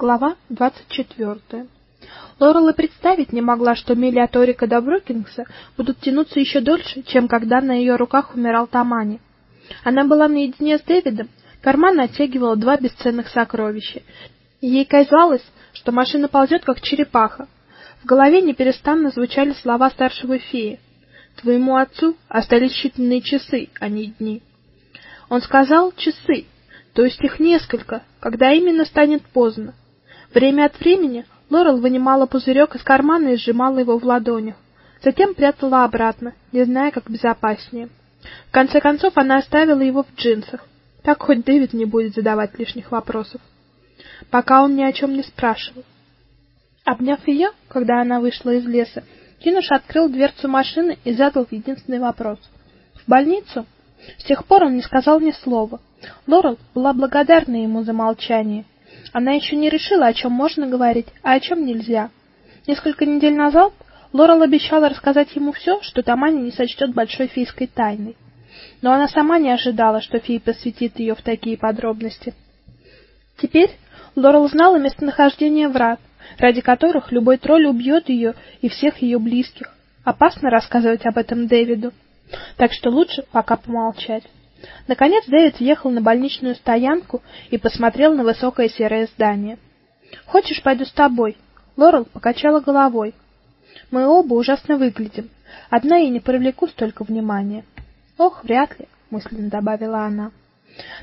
Глава 24. Лорел и представить не могла, что мили от Орика до Брукингса будут тянуться еще дольше, чем когда на ее руках умирал Тамани. Она была наедине с Дэвидом, карман оттягивала два бесценных сокровища. Ей казалось, что машина ползет, как черепаха. В голове неперестанно звучали слова старшего феи. «Твоему отцу остались считанные часы, а не дни». Он сказал «часы», то есть их несколько, когда именно станет поздно. Время от времени Лорел вынимала пузырек из кармана и сжимала его в ладонях, затем прятала обратно, не зная, как безопаснее. В конце концов она оставила его в джинсах. Так хоть Дэвид не будет задавать лишних вопросов. Пока он ни о чем не спрашивал. Обняв ее, когда она вышла из леса, Кинуш открыл дверцу машины и задал единственный вопрос. В больницу? С тех пор он не сказал ни слова. Лорел была благодарна ему за молчание. Она еще не решила, о чем можно говорить, а о чем нельзя. Несколько недель назад Лорел обещала рассказать ему все, что Тамани не сочтет большой фейской тайной. Но она сама не ожидала, что фей посвятит ее в такие подробности. Теперь Лорел знала местонахождение врат, ради которых любой тролль убьет ее и всех ее близких. Опасно рассказывать об этом Дэвиду. Так что лучше пока помолчать. Наконец Дэвид въехал на больничную стоянку и посмотрел на высокое серое здание. Хочешь, пойду с тобой? Лорел покачала головой. Мы оба ужасно выглядим. Одна я не привлеку столько внимания. Ох, вряд ли, мысленно добавила она.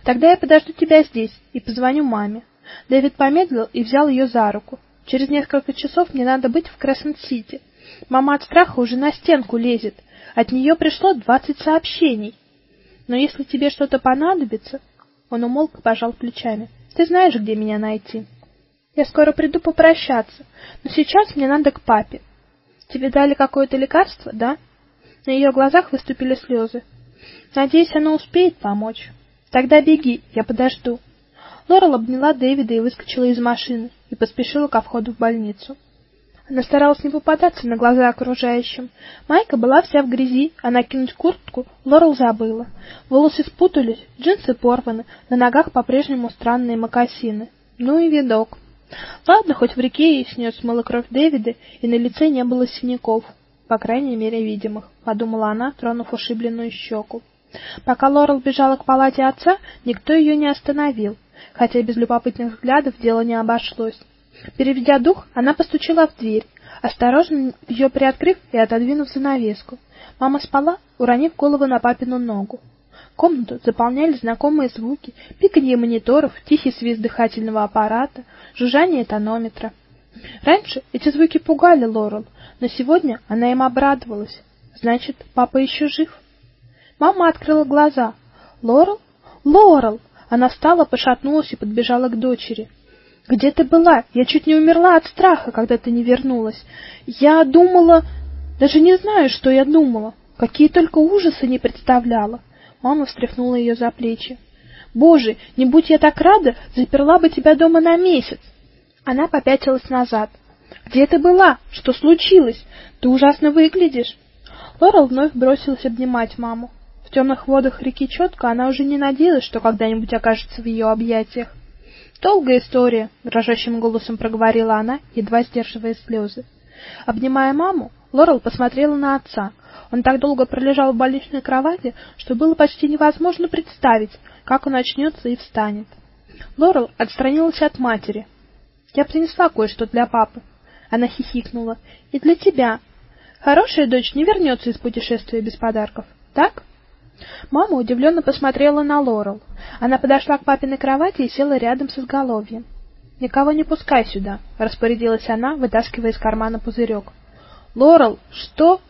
Тогда я подожду тебя здесь и позвоню маме. Дэвид помедлил и взял ее за руку. Через несколько часов мне надо быть в Крессент-Сити. Мама от страха уже на стенку лезет. От нее пришло двадцать сообщений. Но если тебе что-то понадобится, он умолк и пожал плечами. Ты знаешь, где меня найти. Я скоро приду попрощаться, но сейчас мне надо к папе. Тебе дали какое-то лекарство, да? На ее глазах выступили слезы. Надеюсь, оно успеет помочь. Тогда беги, я подожду. Лорел обняла Дэвида и выскочила из машины и поспешила ко входу в больницу. Она старалась не попадаться на глаза окружающим. Майка была вся в грязи, а накинуть куртку Лорел забыла. Волосы спутались, джинсы порваны, на ногах по-прежнему странные мокасины. Ну и видок. Ладно, хоть в реке ей снес смыла кровь Дэвида, и на лице не было синяков, по крайней мере, видимых, подумала она, тронув ушибленную щеку. Пока Лорел бежала к палате отца, никто ее не остановил, хотя без любопытных взглядов дело не обошлось. Переведя дух, она постучала в дверь, осторожно ее приоткрыв и отодвинув занавеску. Мама спала, уронив голову на папину ногу. Комнату заполняли знакомые звуки: пиканье мониторов, тихий свист дыхательного аппарата, жужжание тонометра. Раньше эти звуки пугали Лорел, но сегодня она им обрадовалась. Значит, папа еще жив. Мама открыла глаза. Лорел? Лорел! Она встала, пошатнулась и подбежала к дочери. Где ты была? Я чуть не умерла от страха, когда ты не вернулась. Я думала, даже не знаю, что я думала. Какие только ужасы не представляла. Мама встряхнула ее за плечи. Боже, не будь я так рада, заперла бы тебя дома на месяц. Она попятилась назад. Где ты была? Что случилось? Ты ужасно выглядишь. Лорел вновь бросилась обнимать маму. В темных водах реки Чётко она уже не надеялась, что когда-нибудь окажется в ее объятиях. Долгая история, дрожащим голосом проговорила она, едва сдерживая слезы. Обнимая маму, Лорел посмотрела на отца. Он так долго пролежал в больничной кровати, что было почти невозможно представить, как он очнется и встанет. Лорел отстранилась от матери. Я принесла кое-что для папы. Она хихикнула. И для тебя. Хорошая дочь не вернется из путешествия без подарков. Так? Мама удивленно посмотрела на Лорел. Она подошла к папиной кровати и села рядом с изголовьем. "Никого не пускай сюда", распорядилась она, вытаскивая из кармана пузырек. "Лорел, что?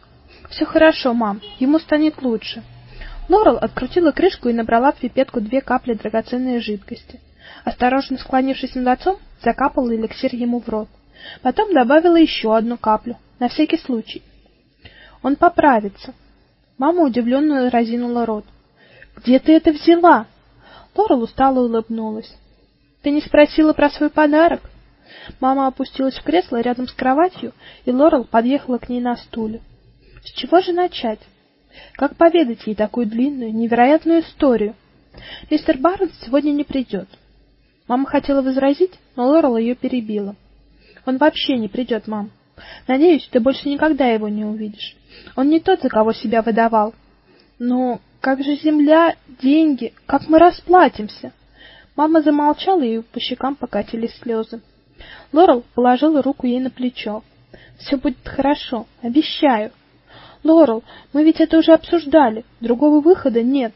«Все хорошо, мам. Ему станет лучше". Лорел открутила крышку и набрала в пипетку две капли драгоценной жидкости. Осторожно склонившись над отцом, закапала эликсир ему в рот. Потом добавила еще одну каплю, на всякий случай. Он поправится. Мама удивленно разинула рот. Где ты это взяла? Лорел устало улыбнулась. Ты не спросила про свой подарок? Мама опустилась в кресло рядом с кроватью, и Лорел подъехала к ней на стуле. С чего же начать? Как поведать ей такую длинную, невероятную историю? Мистер Барнс сегодня не придет. Мама хотела возразить, но Лорел ее перебила. Он вообще не придет, мам. Надеюсь, ты больше никогда его не увидишь. Он не тот, за кого себя выдавал. Но как же земля, деньги, как мы расплатимся? Мама замолчала, и по щекам покатились слезы. Лорел положила руку ей на плечо. «Все будет хорошо, обещаю. Лорел, мы ведь это уже обсуждали. Другого выхода нет.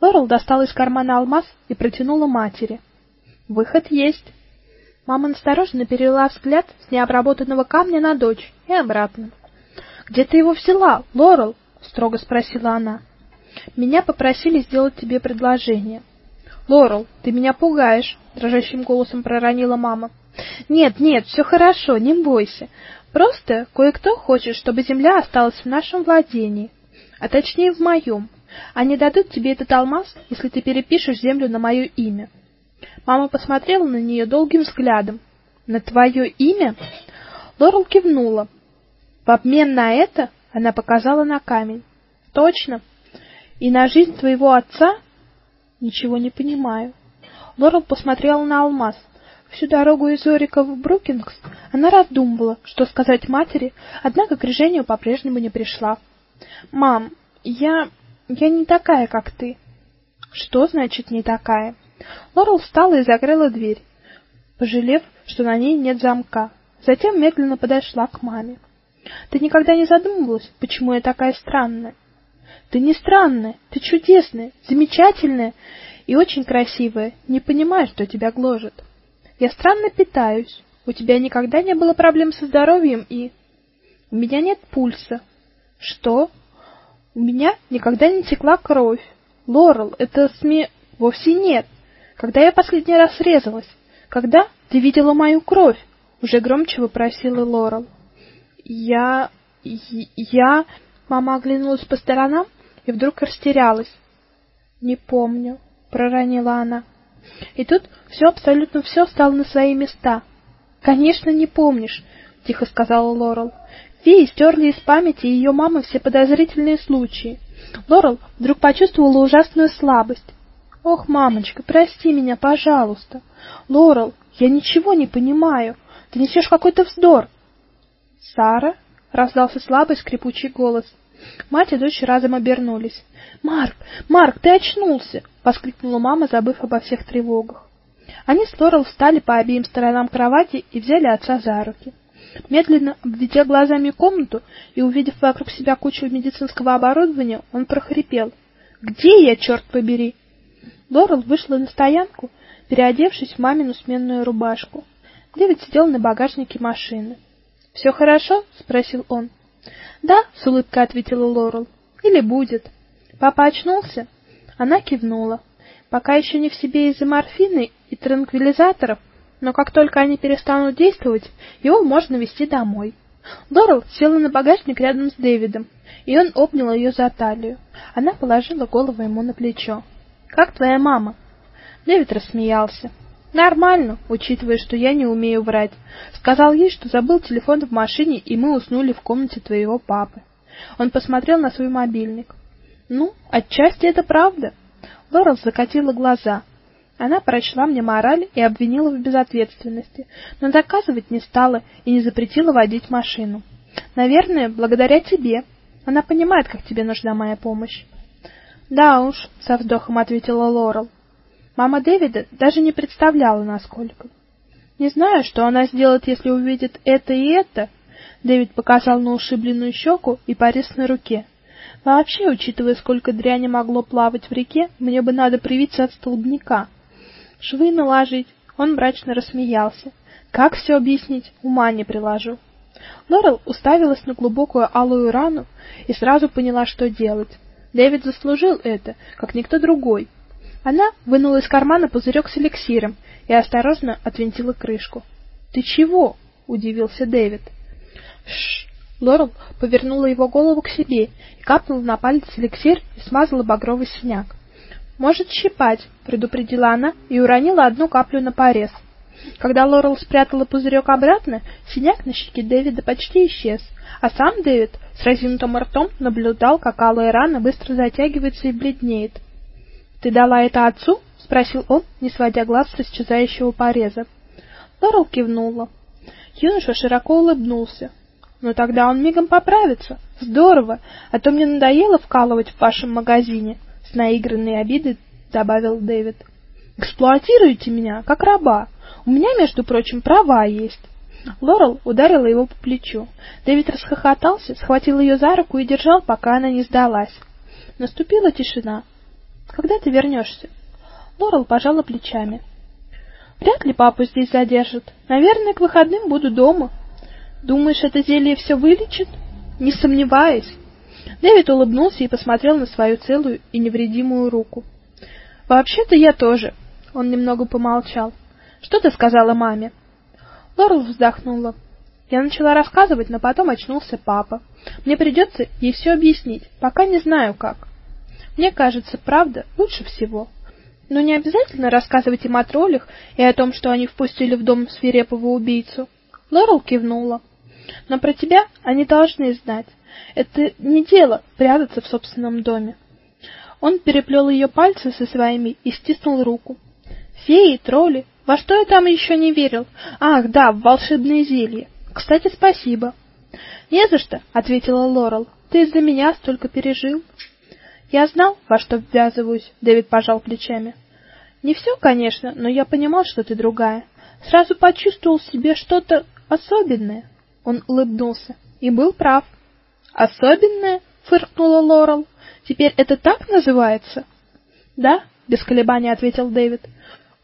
Лорел достала из кармана алмаз и протянула матери. Выход есть. Мама осторожно перевела взгляд с необработанного камня на дочь и обратно. Где ты его взяла, Лорел? строго спросила она. Меня попросили сделать тебе предложение. Лорел, ты меня пугаешь, дрожащим голосом проронила мама. Нет, нет, все хорошо, не бойся. Просто кое-кто хочет, чтобы земля осталась в нашем владении, а точнее в моем. Они дадут тебе этот алмаз, если ты перепишешь землю на мое имя. Мама посмотрела на нее долгим взглядом. На твое имя? Лорел кивнула. В обмен на это она показала на камень. Точно. И на жизнь твоего отца? Ничего не понимаю. Лорел посмотрела на алмаз. Всю дорогу из Орика в Брукингс она раздумывала, что сказать матери, однако к решению по-прежнему не пришла. "Мам, я я не такая, как ты". "Что значит не такая?" Лорел встала и закрыла дверь, пожалев, что на ней нет замка. Затем медленно подошла к маме. "Ты никогда не задумывалась, почему я такая странная?" "Ты не странная, ты чудесная, замечательная и очень красивая. Не понимаю, что тебя гложет". Я странно питаюсь. У тебя никогда не было проблем со здоровьем и у меня нет пульса. Что? У меня никогда не текла кровь. Лорел, это сме вовсе нет. Когда я последний раз резалась? Когда ты видела мою кровь? уже громче вопросила Лорел. Я я мама оглянулась по сторонам и вдруг растерялась. Не помню, проронила она. И тут все абсолютно все стало на свои места. Конечно, не помнишь, тихо сказала Лорел. Феи стерли из памяти ее мамы все подозрительные случаи. Лорел вдруг почувствовала ужасную слабость. Ох, мамочка, прости меня, пожалуйста. Лорел, я ничего не понимаю. Ты несешь какой-то вздор. Сара, раздался слабый скрипучий голос. Мать и дочь разом обернулись. "Марк, Марк, ты очнулся!" воскликнула мама, забыв обо всех тревогах. Они с Лорел встали по обеим сторонам кровати и взяли отца за руки. Медленно обведя глазами комнату и увидев вокруг себя кучу медицинского оборудования, он прохрипел: "Где я, черт побери?" Лорел вышла на стоянку, переодевшись в мамину сменную рубашку. Дэвид сидел на багажнике машины. «Все хорошо?" спросил он. "Да", с улыбкой ответила Лорел. "Или будет". Папа очнулся? Она кивнула. Пока еще не в себе из-за морфины и транквилизаторов, но как только они перестанут действовать, его можно везти домой. Лорел села на багажник рядом с Дэвидом, и он обнял ее за талию. Она положила голову ему на плечо. Как твоя мама? Дэвид рассмеялся. Нормально, учитывая, что я не умею врать. Сказал ей, что забыл телефон в машине, и мы уснули в комнате твоего папы. Он посмотрел на свой мобильник. Ну, отчасти это правда. Лорел закатила глаза. Она прочла мне мораль и обвинила в безответственности, но доказывать не стала и не запретила водить машину. Наверное, благодаря тебе. Она понимает, как тебе нужна моя помощь. Да уж, со вздохом ответила Лорел. Мама Дэвида даже не представляла, насколько. Не знаю, что она сделает, если увидит это и это. Дэвид показал на ушибленную щеку и порез на руке. Вообще, учитывая, сколько дряни могло плавать в реке, мне бы надо привиться от столбняка. Швы наложить. Он мрачно рассмеялся. Как все объяснить, ума не приложу. Лорел уставилась на глубокую алую рану и сразу поняла, что делать. Дэвид заслужил это, как никто другой. Она вынула из кармана пузырек с эликсиром и осторожно отвинтила крышку. "Ты чего?" удивился Дэвид. "Шш, Лорел повернула его голову к себе и капнула на палец эликсир и смазала багровый синяк. "Может щипать", предупредила она и уронила одну каплю на порез. Когда Лорел спрятала пузырек обратно, синяк на щеке Дэвида почти исчез, а сам Дэвид с разинутым ртом наблюдал, как алая рана быстро затягивается и бледнеет. "Ты дала это отцу?" спросил он, не сводя глаз с исчезающего пореза. Лорел кивнула. Юноша широко улыбнулся. "Ну тогда он мигом поправится. Здорово, а то мне надоело вкалывать в вашем магазине", с наигранной обидой добавил Дэвид. "Эксплуатируете меня как раба. У меня, между прочим, права есть". Лорел ударила его по плечу. Дэвид расхохотался, схватил ее за руку и держал, пока она не сдалась. Наступила тишина. Когда ты вернешься?» Лорел пожала плечами. Вряд ли папу здесь задержат. Наверное, к выходным буду дома. Думаешь, это зелье все вылечит? Не сомневаюсь. Дэвид улыбнулся и посмотрел на свою целую и невредимую руку. Вообще-то я тоже. Он немного помолчал. Что ты сказала маме? Лорел вздохнула. Я начала рассказывать, но потом очнулся папа. Мне придется ей все объяснить, пока не знаю как. Мне кажется, правда лучше всего. Но не обязательно рассказывать им о троллях и о том, что они впустили в дом свирепого убийцу. Лорел кивнула. Но про тебя они должны знать. Это не дело прятаться в собственном доме. Он переплел ее пальцы со своими и стиснул руку. Феи, тролли, во что я там еще не верил? Ах, да, в волшебные зелья. Кстати, спасибо. Не за что, ответила Лорел. Ты из-за меня столько пережил. Я знал, во что ввязываюсь, Дэвид пожал плечами. Не все, конечно, но я понимал, что ты другая. Сразу почувствовал в себе что-то особенное. Он улыбнулся и был прав. Особенное? фыркнула Лорел. Теперь это так называется? Да, без колебаний ответил Дэвид.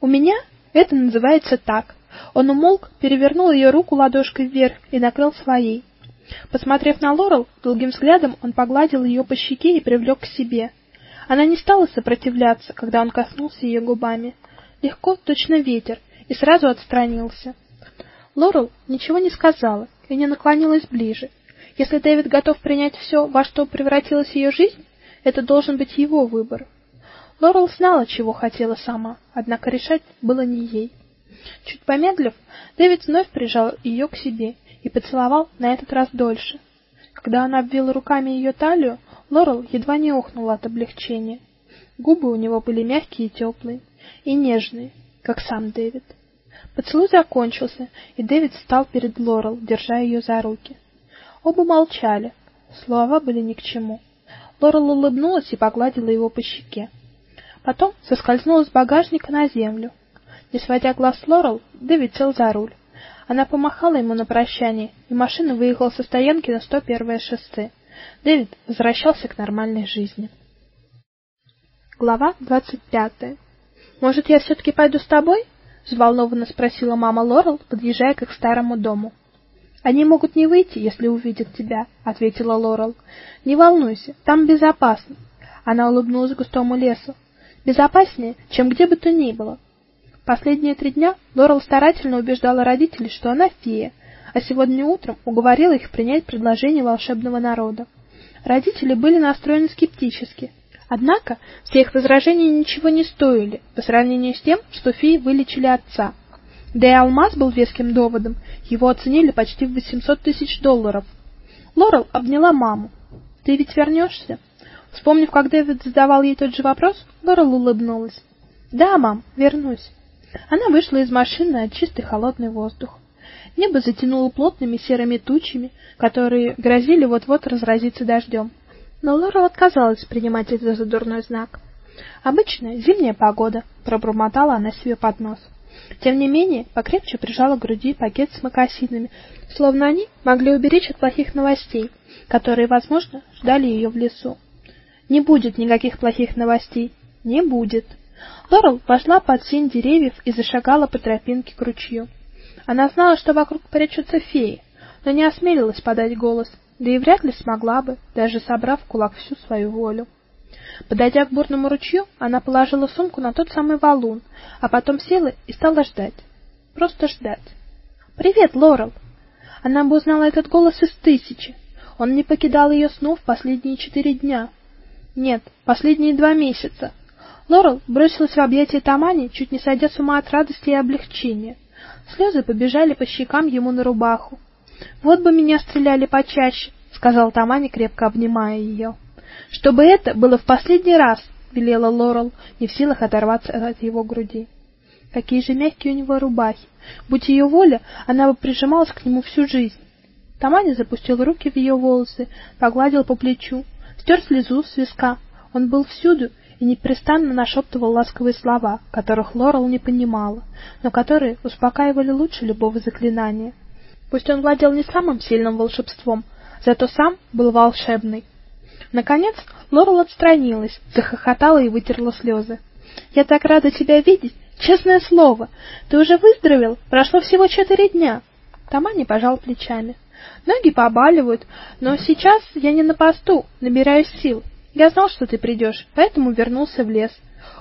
У меня это называется так. Он умолк, перевернул ее руку ладошкой вверх и накрыл своей. Посмотрев на Лорел, долгим взглядом он погладил ее по щеке и привлек к себе. Она не стала сопротивляться, когда он коснулся ее губами, легко, точно ветер, и сразу отстранился. Лорел ничего не сказала и не наклонилась ближе. Если Дэвид готов принять все, во что превратилась ее жизнь, это должен быть его выбор. Лорел знала, чего хотела сама, однако решать было не ей. Чуть помедлив, Дэвид вновь прижал ее к себе и поцеловал на этот раз дольше. Когда он обвил руками ее талию, Лорел едва не охнула от облегчения. Губы у него были мягкие и теплые, и нежные, как сам Дэвид. Поцелуй закончился, и Дэвид встал перед Лорел, держа ее за руки. Оба молчали. Слова были ни к чему. Лорел улыбнулась и погладила его по щеке. Потом соскользнула с багажника на землю. Не сводя глаз с Лорел, Дэвид сел за руль. Она помахала ему на прощание, и машина выехала со стоянки на 101-е шоссе. Дэвид возвращался к нормальной жизни. Глава 25. Может, я все таки пойду с тобой? взволнованно спросила мама Лорел, подъезжая к их старому дому. Они могут не выйти, если увидят тебя, ответила Лорел. Не волнуйся, там безопасно. Она улыбнулась густому лесу. Безопаснее, чем где бы то ни было. Последние три дня Лорел старательно убеждала родителей, что она фея, а сегодня утром уговорила их принять предложение волшебного народа. Родители были настроены скептически. Однако все их возражения ничего не стоили по сравнению с тем, что феи вылечили отца. Да и алмаз был веским доводом, его оценили почти в 800 тысяч долларов. Лорел обняла маму. «Ты ведь вернешься?» Вспомнив, как Дэвид задавал ей тот же вопрос, Лорел улыбнулась. «Да, мам, вернусь». Она вышла из машины на чистый холодный воздух. Небо затянуло плотными серыми тучами, которые грозили вот-вот разразиться дождем. Но Лора отказалась принимать это за дурной знак. Обычная зимняя погода, пробормотала она себе под нос. Тем не менее, покрепче прижала к груди пакет с мокасинами, словно они могли уберечь от плохих новостей, которые, возможно, ждали ее в лесу. Не будет никаких плохих новостей, не будет. Лорел вошла под сень деревьев и зашагала по тропинке к ручью. Она знала, что вокруг прячутся феи, но не осмелилась подать голос, да и вряд ли смогла бы, даже собрав в кулак всю свою волю. Подойдя к бурному ручью, она положила сумку на тот самый валун, а потом села и стала ждать. Просто ждать. «Привет, Лорел!» Она бы узнала этот голос из тысячи. Он не покидал ее снов последние четыре дня. Нет, последние два месяца. Лорел бросилась в объятия Тамани, чуть не сойдя с ума от радости и облегчения. Слезы побежали по щекам ему на рубаху. Вот бы меня стреляли почаще, сказал Тамани, крепко обнимая ее. Чтобы это было в последний раз, велела Лорел, не в силах оторваться от его груди. Какие же мягкие у него рубахи. Будь ее воля, она бы прижималась к нему всю жизнь. Таманя запустил руки в ее волосы, погладил по плечу, стер слезу с виска. Он был всюду и непрестанно нашептывал ласковые слова, которых Лорел не понимала, но которые успокаивали лучше любого заклинания. Пусть он владел не самым сильным волшебством, зато сам был волшебный. Наконец Лорел отстранилась, захохотала и вытерла слезы. «Я так рада тебя видеть! Честное слово! Ты уже выздоровел? Прошло всего четыре дня!» Тамани пожал плечами. «Ноги побаливают, но сейчас я не на посту, набираюсь сил. Я знал, что ты придешь, поэтому вернулся в лес».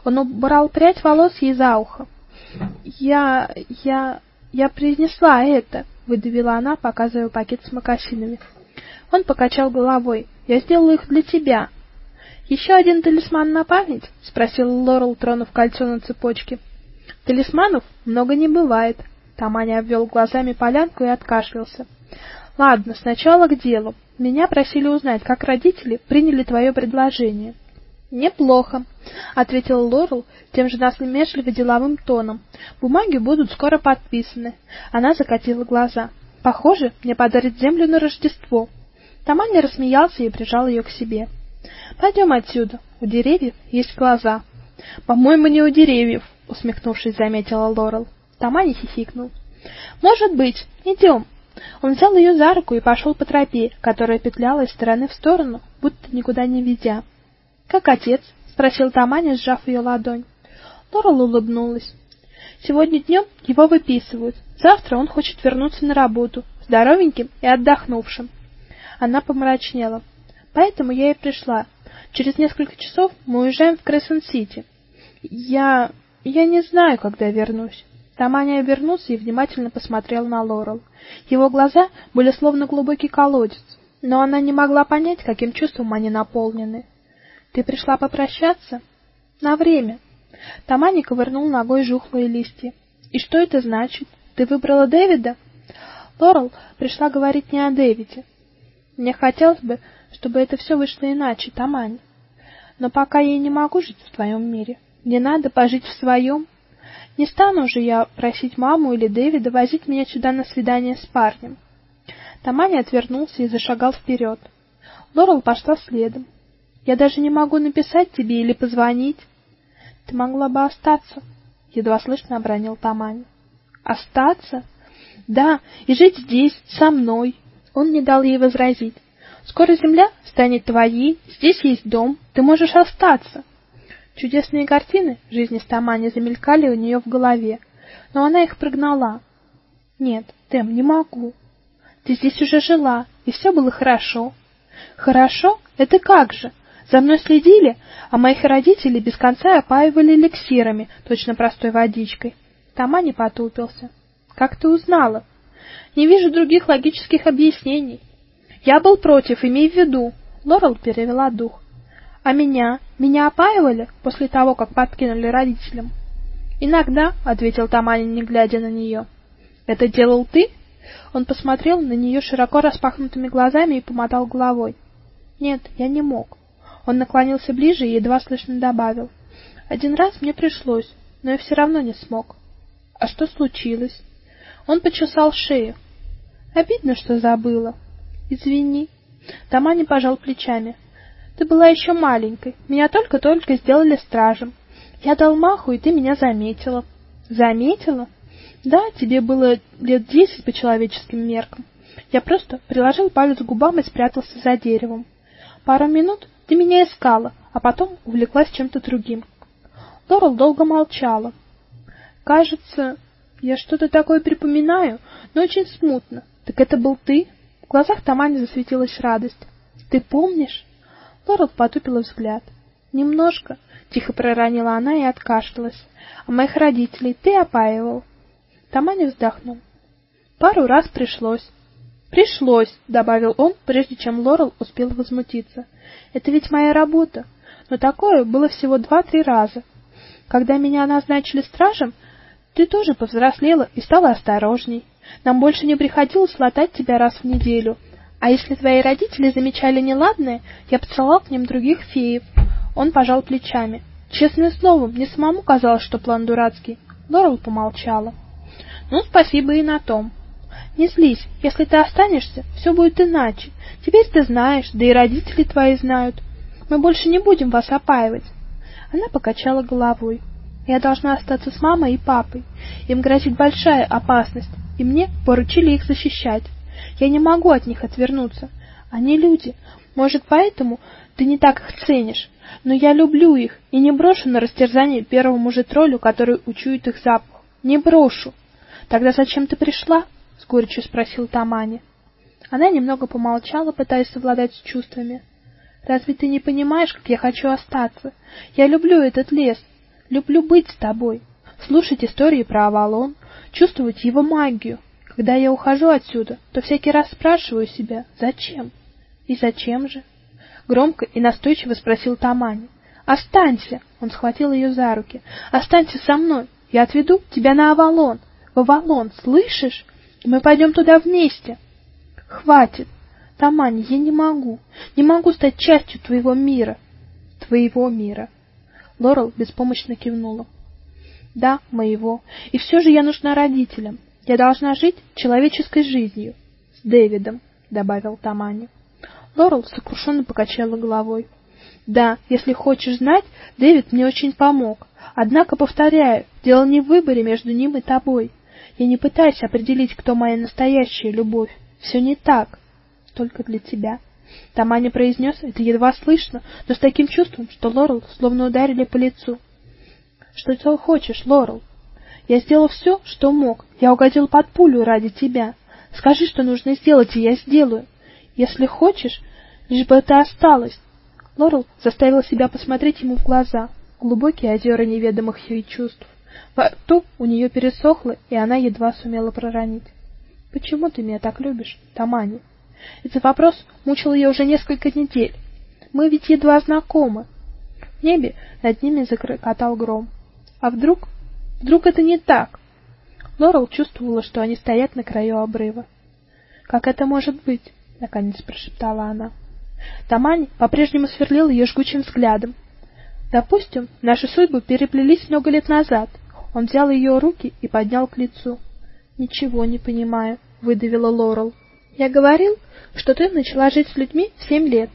Он убрал прядь волос ей за ухо. «Я... я... я принесла это», — выдавила она, показывая пакет с макасинами. Он покачал головой. «Я сделала их для тебя». «Еще один талисман на память?» — спросил Лорел, тронув кольцо на цепочке. «Талисманов много не бывает». Таманя обвел глазами полянку и откашлялся. «Ладно, сначала к делу. Меня просили узнать, как родители приняли твое предложение». «Неплохо», — ответил Лорел тем же насмешливо деловым тоном. «Бумаги будут скоро подписаны». Она закатила глаза. «Похоже, мне подарят землю на Рождество». Таманя рассмеялся и прижал ее к себе. Пойдем отсюда. У деревьев есть глаза. По-моему, не у деревьев, усмехнувшись, заметила Лорел. Таманя хихикнул. Может быть. Идем. Он взял ее за руку и пошел по тропе, которая петляла из стороны в сторону, будто никуда не ведя. Как отец? спросил Таманя, сжав ее ладонь. Лорел улыбнулась. Сегодня днем его выписывают. Завтра он хочет вернуться на работу, здоровеньким и отдохнувшим. Она помрачнела. Поэтому я и пришла. Через несколько часов мы уезжаем в Крессен-Сити. Я... я не знаю, когда вернусь. Таманя обернулся и внимательно посмотрел на Лорел. Его глаза были словно глубокий колодец, но она не могла понять, каким чувством они наполнены. Ты пришла попрощаться? На время. Таманя ковырнул ногой жухлые листья. И что это значит? Ты выбрала Дэвида? Лорел пришла говорить не о Дэвиде. Мне хотелось бы, чтобы это все вышло иначе, Тамань. Но пока я не могу жить в твоем мире. Мне надо пожить в своем. Не стану же я просить маму или Дэвида возить меня сюда на свидание с парнем. Тамань отвернулся и зашагал вперед. Лорел пошла следом. Я даже не могу написать тебе или позвонить. Ты могла бы остаться, едва слышно обронил Тамань. Остаться? Да, и жить здесь со мной. Он не дал ей возразить. Скоро земля станет твоей, здесь есть дом, ты можешь остаться. Чудесные картины жизни Стамани замелькали у нее в голове, но она их прогнала. Нет, Тем, не могу. Ты здесь уже жила, и все было хорошо. Хорошо? Это как же? За мной следили, а моих родителей без конца опаивали эликсирами, точно простой водичкой. Тома не потупился. Как ты узнала? Не вижу других логических объяснений. Я был против, имей в виду. Лорел перевела дух. А меня? Меня опаивали после того, как подкинули родителям? Иногда, ответил Тамани, не глядя на нее. Это делал ты? Он посмотрел на нее широко распахнутыми глазами и помотал головой. Нет, я не мог. Он наклонился ближе и едва слышно добавил: "Один раз мне пришлось, но я все равно не смог". А что случилось? Он почесал шею. Обидно, что забыла. Извини. Тамани пожал плечами. Ты была еще маленькой. Меня только-только сделали стражем. Я дал маху, и ты меня заметила. Заметила? Да, тебе было лет десять по человеческим меркам. Я просто приложил палец к губам и спрятался за деревом. Пару минут ты меня искала, а потом увлеклась чем-то другим. Лорел долго молчала. Кажется, я что-то такое припоминаю, но очень смутно. Так это был ты? В глазах Тамани засветилась радость. Ты помнишь? Лорел потупила взгляд. Немножко, тихо проронила она и откашлялась. А моих родителей ты опаивал? Тамани вздохнул. Пару раз пришлось. Пришлось, добавил он, прежде чем Лорел успел возмутиться. Это ведь моя работа. Но такое было всего два-три раза. Когда меня назначили стражем, ты тоже повзрослела и стала осторожней. Нам больше не приходилось латать тебя раз в неделю. А если твои родители замечали неладное, я посылал к ним других феев. Он пожал плечами. Честное слово, мне самому казалось, что план дурацкий. Лорел помолчала. Ну, спасибо и на том. Не злись, если ты останешься, все будет иначе. Теперь ты знаешь, да и родители твои знают. Мы больше не будем вас опаивать. Она покачала головой. Я должна остаться с мамой и папой. Им грозит большая опасность, и мне поручили их защищать. Я не могу от них отвернуться. Они люди. Может, поэтому ты не так их ценишь. Но я люблю их и не брошу на растерзание первому же троллю, который учует их запах. Не брошу. Тогда зачем ты пришла? с горечью спросил Тамани. Она немного помолчала, пытаясь совладать с чувствами. Разве ты не понимаешь, как я хочу остаться? Я люблю этот лес, люблю быть с тобой, слушать истории про Авалон, чувствовать его магию. Когда я ухожу отсюда, то всякий раз спрашиваю себя: зачем? И зачем же? громко и настойчиво спросил Тамани. Останься, он схватил ее за руки. Останься со мной. Я отведу тебя на Авалон. В Авалон, слышишь? Мы пойдем туда вместе. Хватит. Тамани, я не могу. Не могу стать частью твоего мира. Твоего мира. Лорел беспомощно кивнула. Да, моего. И все же я нужна родителям. Я должна жить человеческой жизнью с Дэвидом, добавил Тамани. Лорел сокрушенно покачала головой. Да, если хочешь знать, Дэвид мне очень помог. Однако, повторяю, дело не в выборе между ним и тобой. Я не пытаюсь определить, кто моя настоящая любовь. Все не так. Только для тебя. Таманя произнес это едва слышно, но с таким чувством, что Лорел словно ударили по лицу. Что ты хочешь, Лорел? Я сделал все, что мог. Я угодил под пулю ради тебя. Скажи, что нужно сделать, и я сделаю. Если хочешь, лишь бы это осталось. Лорел заставила себя посмотреть ему в глаза, глубокие озера неведомых ей чувств. Во рту у нее пересохло, и она едва сумела проронить: "Почему ты меня так любишь, Тамани?" Этот вопрос мучил ее уже несколько недель. Мы ведь едва знакомы. В небе над ними закрокотал гром. А вдруг, вдруг это не так? Лорел чувствовала, что они стоят на краю обрыва. Как это может быть? наконец прошептала она. Тамань по-прежнему сверлил ее жгучим взглядом. Допустим, наши судьбы переплелись много лет назад. Он взял ее руки и поднял к лицу. Ничего не понимаю, выдавила Лорел. Я говорил, что ты начала жить с людьми в семь лет.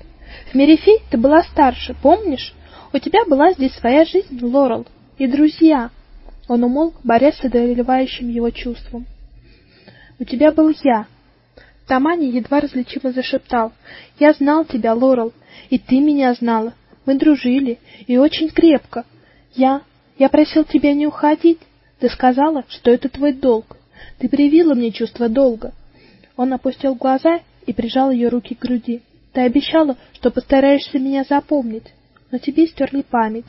В мире фей ты была старше, помнишь? У тебя была здесь своя жизнь, Лорел, и друзья. Он умолк, борясь с одолевающим его чувством. У тебя был я, Тамани едва различимо зашептал: "Я знал тебя, Лорел, и ты меня знала. Мы дружили, и очень крепко. Я я просил тебя не уходить. Ты сказала, что это твой долг. Ты привила мне чувство долга". Он опустил глаза и прижал ее руки к груди. Ты обещала, что постараешься меня запомнить, но тебе стерли память.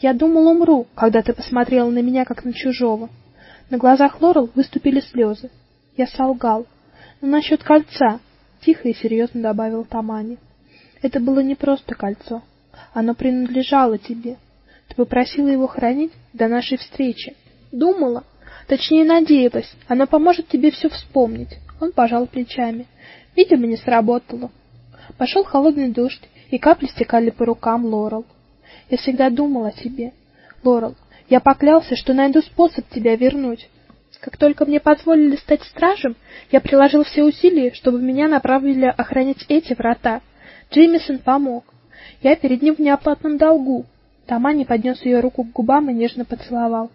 Я думал, умру, когда ты посмотрела на меня как на чужого. На глазах Лорел выступили слезы. Я солгал. Но насчет кольца, тихо и серьезно добавил Тамани. Это было не просто кольцо. Оно принадлежало тебе. Ты попросила его хранить до нашей встречи. Думала, точнее надеялась, оно поможет тебе все вспомнить. Он пожал плечами. Видимо, не сработало. Пошел холодный дождь, и капли стекали по рукам Лорел. Я всегда думала о тебе. Лорел, я поклялся, что найду способ тебя вернуть. Как только мне позволили стать стражем, я приложил все усилия, чтобы меня направили охранять эти врата. Джеймисон помог. Я перед ним в неоплатном долгу. Тамани поднес ее руку к губам и нежно поцеловал.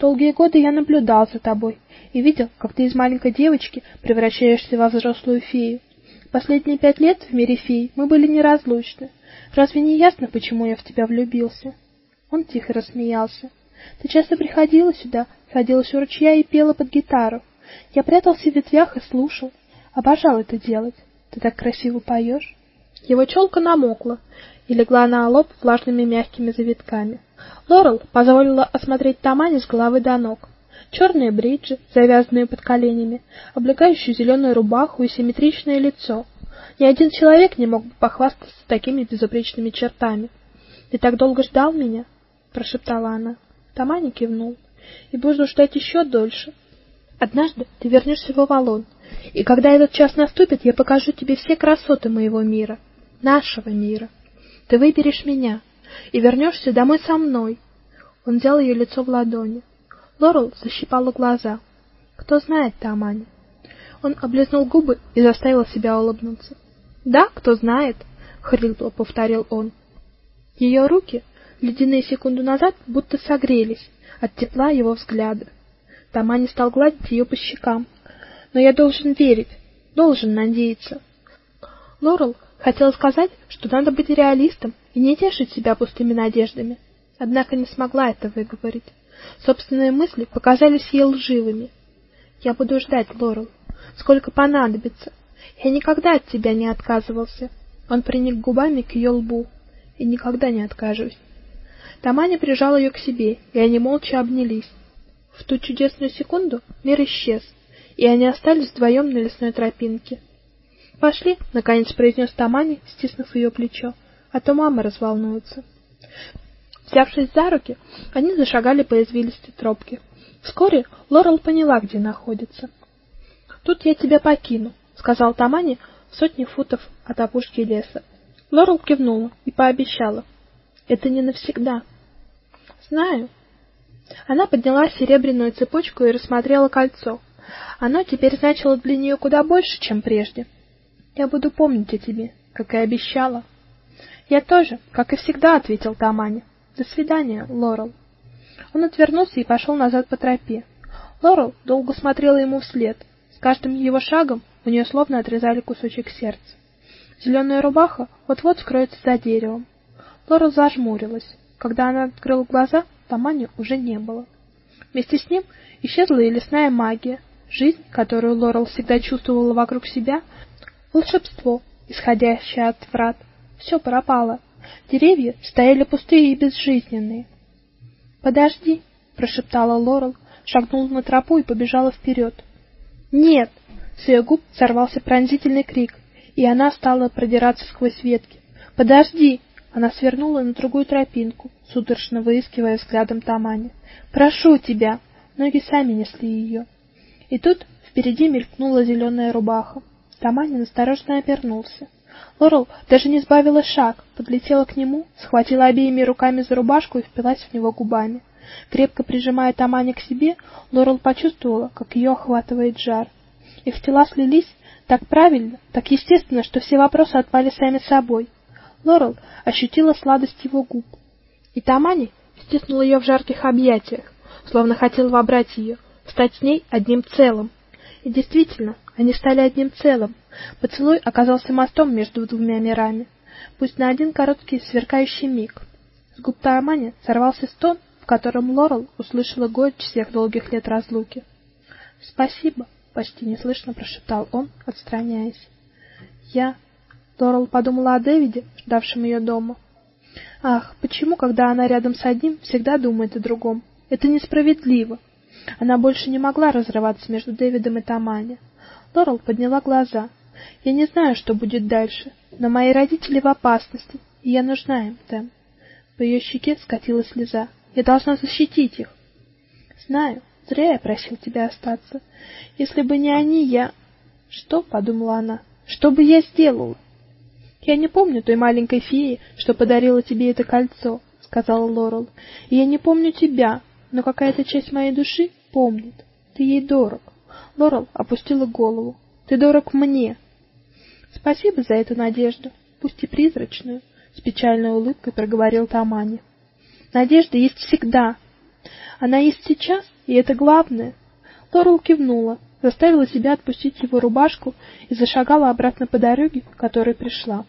Долгие годы я наблюдал за тобой и видел, как ты из маленькой девочки превращаешься во взрослую фею. Последние пять лет в мире фей мы были неразлучны. Разве не ясно, почему я в тебя влюбился? Он тихо рассмеялся. Ты часто приходила сюда, садилась у ручья и пела под гитару. Я прятался в ветвях и слушал. Обожал это делать. Ты так красиво поешь. Его челка намокла и легла на лоб влажными мягкими завитками. Лорел позволила осмотреть Тамани с головы до ног. Черные бриджи, завязанные под коленями, облегающую зеленую рубаху и симметричное лицо. Ни один человек не мог бы похвастаться такими безупречными чертами. Ты так долго ждал меня, прошептала она. Тамани кивнул. И буду ждать еще дольше. Однажды ты вернешься в Авалон, и когда этот час наступит, я покажу тебе все красоты моего мира, нашего мира. Ты выберешь меня. и вернешься домой со мной. Он взял ее лицо в ладони. Лорел защипала глаза. Кто знает, Тамани. Он облизнул губы и заставил себя улыбнуться. "Да, кто знает", хрипло повторил он. Ее руки, ледяные секунду назад, будто согрелись от тепла его взгляда. Тамани стал гладить ее по щекам. "Но я должен верить, должен надеяться". Лорел хотела сказать, что надо быть реалистом и не тешить себя пустыми надеждами, однако не смогла это выговорить. Собственные мысли показались ей лживыми. Я буду ждать, Лорел, сколько понадобится. Я никогда от тебя не отказывался. Он приник губами к ее лбу. И никогда не откажусь. Таманя прижал ее к себе, и они молча обнялись. В ту чудесную секунду мир исчез, и они остались вдвоем на лесной тропинке. Пошли, наконец произнес Тамани, стиснув ее плечо, а то мама разволнуется. Взявшись за руки, они зашагали по извилистой тропке. Вскоре Лорел поняла, где находится. Тут я тебя покину, сказал Тамани в сотни футов от опушки леса. Лорел кивнула и пообещала: "Это не навсегда". "Знаю". Она подняла серебряную цепочку и рассмотрела кольцо. Оно теперь значило для нее куда больше, чем прежде. "Я буду помнить о тебе, как и обещала". "Я тоже, как и всегда", ответил Тамани. До свидания, Лорел. Он отвернулся и пошел назад по тропе. Лорел долго смотрела ему вслед. С каждым его шагом у нее словно отрезали кусочек сердца. Зеленая рубаха вот-вот скроется за деревом. Лорел зажмурилась. Когда она открыла глаза, Тамани уже не было. Вместе с ним исчезла и лесная магия, жизнь, которую Лорел всегда чувствовала вокруг себя, волшебство, исходящее от врат. Все пропало. Деревья стояли пустые и безжизненные. "Подожди", прошептала Лорел, шагнула на тропу и побежала вперед. "Нет!" С ее губ сорвался пронзительный крик, и она стала продираться сквозь ветки. "Подожди!" Она свернула на другую тропинку, судорожно выискивая взглядом Тамани. "Прошу тебя!" Ноги сами несли ее. И тут впереди мелькнула зеленая рубаха. Тамани осторожно обернулся. Лорел даже не сбавила шаг, подлетела к нему, схватила обеими руками за рубашку и впилась в него губами. Крепко прижимая Тамани к себе, Лорел почувствовала, как ее охватывает жар. Их тела слились так правильно, так естественно, что все вопросы отпали сами собой. Лорел ощутила сладость его губ. И Тамани стиснула ее в жарких объятиях, словно хотел вобрать ее, стать с ней одним целым. И действительно, они стали одним целым. Поцелуй оказался мостом между двумя мирами, пусть на один короткий сверкающий миг. С губ Таамани сорвался стон, в котором Лорел услышала горечь всех долгих лет разлуки. "Спасибо", почти неслышно прошептал он, отстраняясь. "Я Лорел подумала о Дэвиде, ждавшем ее дома. Ах, почему, когда она рядом с одним, всегда думает о другом? Это несправедливо. Она больше не могла разрываться между Дэвидом и Тамани. Лорел подняла глаза. Я не знаю, что будет дальше, но мои родители в опасности, и я нужна им, Тэм. По ее щеке скатилась слеза. Я должна защитить их. Знаю, зря я просил тебя остаться. Если бы не они, я Что, подумала она? Что бы я сделала? Я не помню той маленькой феи, что подарила тебе это кольцо, сказала Лорел. И я не помню тебя, но какая-то часть моей души помнит. Ты ей дорог. Лорел опустила голову. Ты дорог мне. Спасибо за эту надежду, пусть и призрачную, с печальной улыбкой проговорил Тамани. Надежда есть всегда. Она есть сейчас, и это главное. Лорел кивнула, заставила себя отпустить его рубашку и зашагала обратно по дороге, которой пришла.